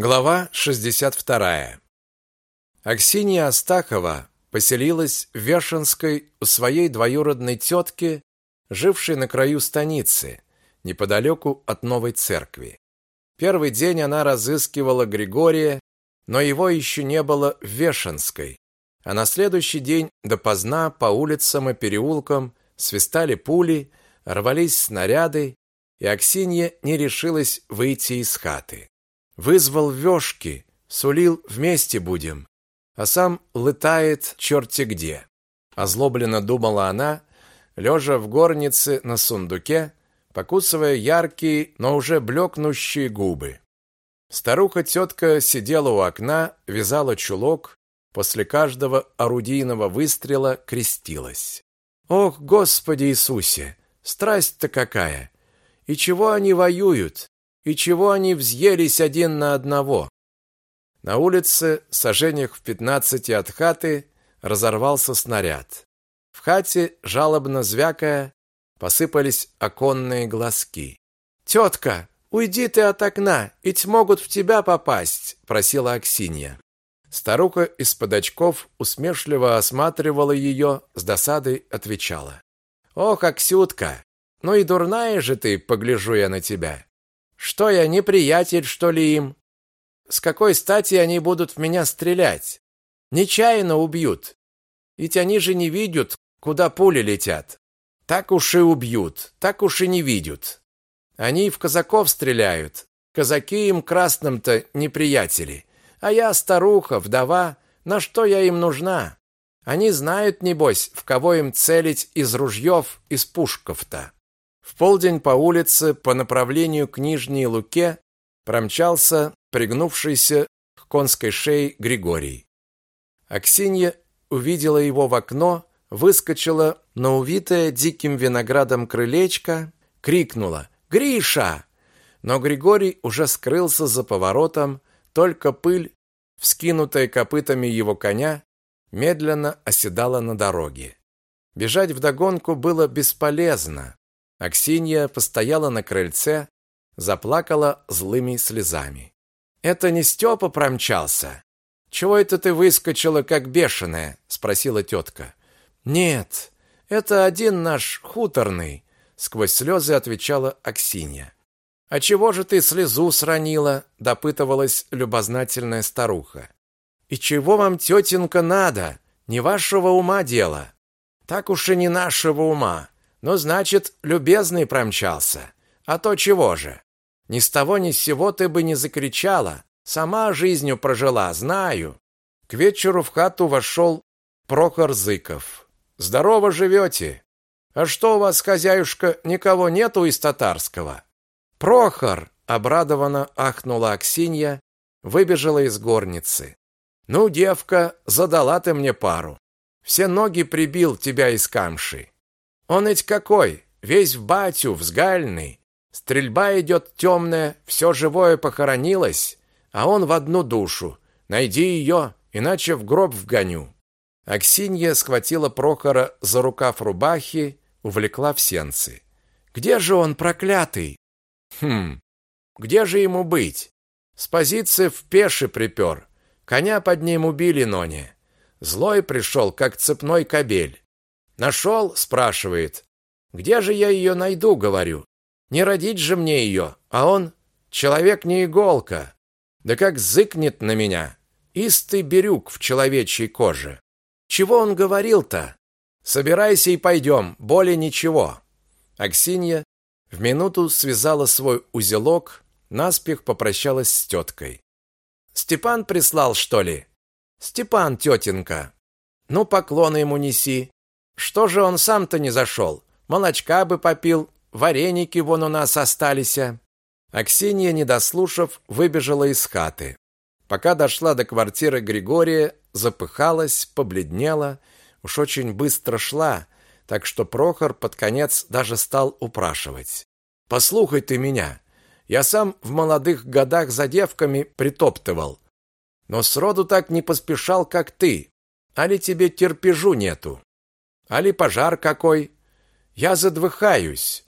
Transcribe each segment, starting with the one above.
Глава 62. Аксинья Астахова поселилась в Вешенской у своей двоюродной тетки, жившей на краю станицы, неподалеку от новой церкви. Первый день она разыскивала Григория, но его еще не было в Вешенской, а на следующий день допоздна по улицам и переулкам свистали пули, рвались снаряды, и Аксинья не решилась выйти из хаты. Вызвал вёшки, сулил вместе будем, а сам летает черти где. Озлобленно думала она, лежа в горнице на сундуке, покусывая яркие, но уже блекнущие губы. Старуха-тетка сидела у окна, вязала чулок, после каждого орудийного выстрела крестилась. «Ох, Господи Иисусе! Страсть-то какая! И чего они воюют? И чего они взъелись один на одного? На улице, сажениях в пятнадцати от хаты, разорвался снаряд. В хате, жалобно звякая, посыпались оконные глазки. «Тетка, уйди ты от окна, ведь могут в тебя попасть», — просила Аксинья. Старуха из-под очков усмешливо осматривала ее, с досадой отвечала. «Ох, Аксютка, ну и дурная же ты, погляжу я на тебя. Что я, неприятель, что ли им? С какой стати они будут в меня стрелять? Нечаянно убьют. Ведь они же не видят, куда пули летят. Так уж и убьют, так уж и не видят. Они в казаков стреляют. Казаки им красным-то неприятели. А я старуха, вдова, на что я им нужна? Они знают, небось, в кого им целить из ружьев, из пушков-то. В полдень по улице по направлению к Нижней Луке промчался пригнувшийся к конской шее Григорий. Аксинья увидела его в окно, выскочила на увитое диким виноградом крылечко, крикнула «Гриша!». Но Григорий уже скрылся за поворотом, только пыль, вскинутая копытами его коня, медленно оседала на дороге. Бежать вдогонку было бесполезно. Аксинья постояла на крыльце, заплакала злыми слезами. Это не Степа промчался. Чего это ты выскочила как бешеная, спросила тетка. Нет, это один наш хуторный, сквозь слезы отвечала Аксинья. А чего же ты слезу сранила, допытывалась любознательная старуха. И чего вам, тетенька, надо? Не вашего ума дело. Так уж и не нашего ума. Ну, значит, любезный промчался. А то чего же? Ни с того ни с сего ты бы не закричала. Сама жизнью прожила, знаю. К вечеру в хату вошел Прохор Зыков. Здорово живете? А что у вас, хозяюшка, никого нету из татарского? Прохор, обрадованно ахнула Аксинья, выбежала из горницы. Ну, девка, задала ты мне пару. Все ноги прибил тебя из камши. Он ведь какой, весь в батю, взгальный. Стрельба идет темная, все живое похоронилось, а он в одну душу. Найди ее, иначе в гроб вгоню. Аксинья схватила Прохора за рукав рубахи, увлекла в сенцы. Где же он, проклятый? Хм. Где же ему быть? С позиции в пеше припер. Коня под ним убили Ноне. Злой пришел, как цепной кобель. Нашел, спрашивает. Где же я ее найду, говорю. Не родить же мне ее, а он человек не иголка. Да как зыкнет на меня. Истый берюк в человечьей коже. Чего он говорил-то? Собирайся и пойдем, более ничего. Аксинья в минуту связала свой узелок, наспех попрощалась с теткой. Степан прислал, что ли? Степан, тетенька. Ну, поклоны ему неси. Что же он сам-то не зашел? Молочка бы попил, вареники вон у нас остались. Аксинья, не дослушав, выбежала из хаты. Пока дошла до квартиры Григория, запыхалась, побледнела, уж очень быстро шла, так что Прохор под конец даже стал упрашивать. «Послухай ты меня, я сам в молодых годах за девками притоптывал, но сроду так не поспешал, как ты. Али тебе терпежу нету? Али пожар какой? Я задыхаюсь.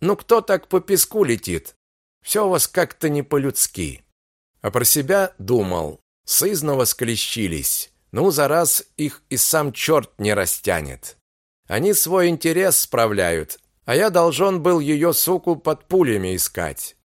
Ну кто так по песку летит? Все у вас как-то не по-людски. А про себя думал, сызново скрещились. Ну, за раз их и сам черт не растянет. Они свой интерес справляют, а я должен был ее суку под пулями искать.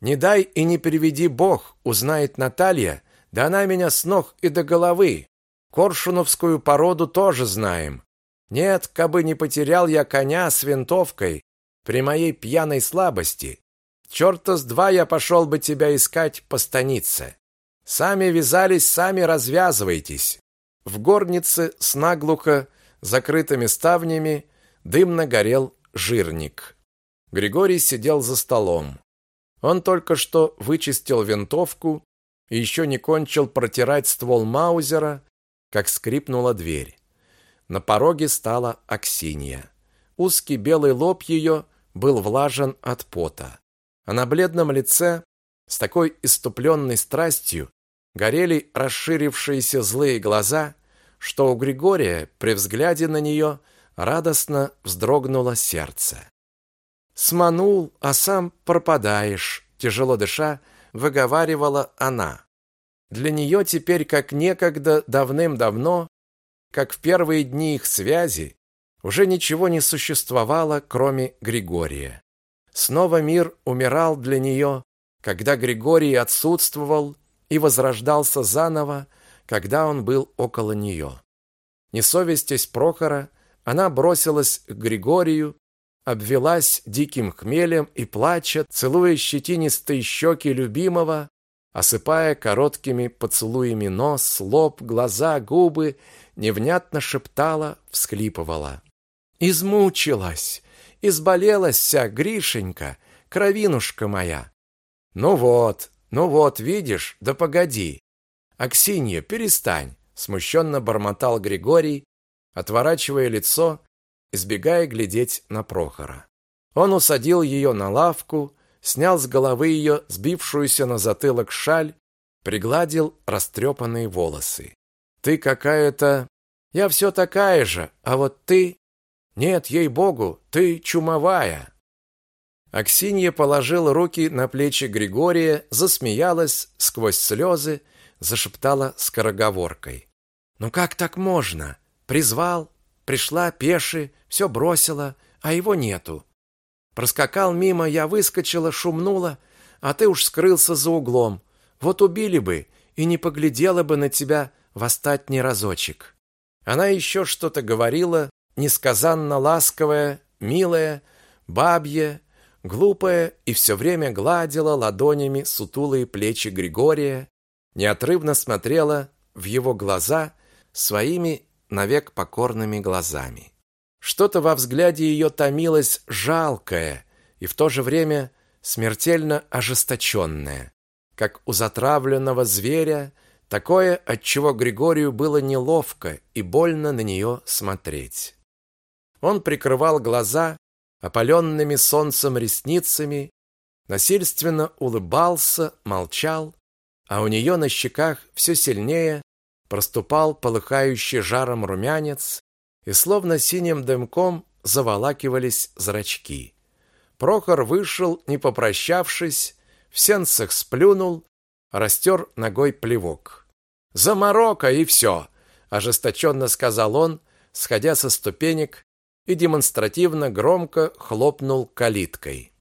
Не дай и не приведи Бог, узнает Наталья, да она меня с ног и до головы. Коршуновскую породу тоже знаем. Нет, кабы не потерял я коня с винтовкой при моей пьяной слабости, черта с два я пошел бы тебя искать по станице. Сами вязались, сами развязывайтесь. В горнице с наглухо закрытыми ставнями дымно горел жирник. Григорий сидел за столом. Он только что вычистил винтовку и еще не кончил протирать ствол Маузера, как скрипнула дверь. На пороге стала Аксинья. Узкий белый лоб ее был влажен от пота, а на бледном лице с такой иступленной страстью горели расширившиеся злые глаза, что у Григория при взгляде на нее радостно вздрогнуло сердце. «Сманул, а сам пропадаешь», – тяжело дыша, выговаривала она. Для нее теперь, как некогда давным-давно, как в первые дни их связи, уже ничего не существовало, кроме Григория. Снова мир умирал для нее, когда Григорий отсутствовал и возрождался заново, когда он был около нее. Не совестясь Прохора, она бросилась к Григорию, обвелась диким хмелем и, плача, целуя щетинистые щеки любимого, осыпая короткими поцелуями нос, лоб, глаза, губы, невнятно шептала, всхлипывала. «Измучилась, изболелась вся, Гришенька, кровинушка моя!» «Ну вот, ну вот, видишь, да погоди!» «Аксинья, перестань!» смущенно бормотал Григорий, отворачивая лицо, избегая глядеть на Прохора. Он усадил ее на лавку, снял с головы ее сбившуюся на затылок шаль, пригладил растрепанные волосы. «Ты какая-то... Я все такая же, а вот ты... Нет, ей-богу, ты чумовая!» Аксинья положила руки на плечи Григория, засмеялась сквозь слезы, зашептала скороговоркой. «Ну как так можно? Призвал, пришла пеши, все бросила, а его нету. Проскакал мимо, я выскочила, шумнула, а ты уж скрылся за углом. Вот убили бы, и не поглядела бы на тебя восстать ни разочек. Она еще что-то говорила, несказанно ласковая, милая, бабья, глупая, и все время гладила ладонями сутулые плечи Григория, неотрывно смотрела в его глаза своими навек покорными глазами. Что-то во взгляде ее томилось жалкое и в то же время смертельно ожесточенное, как у затравленного зверя, такое, от чего Григорию было неловко и больно на нее смотреть. Он прикрывал глаза опаленными солнцем ресницами, насильственно улыбался, молчал, а у нее на щеках все сильнее проступал полыхающий жаром румянец, и словно синим дымком заволакивались зрачки. Прохор вышел, не попрощавшись, в сенцах сплюнул, растер ногой плевок. «Заморока, и все!» – ожесточенно сказал он, сходя со ступенек и демонстративно громко хлопнул калиткой.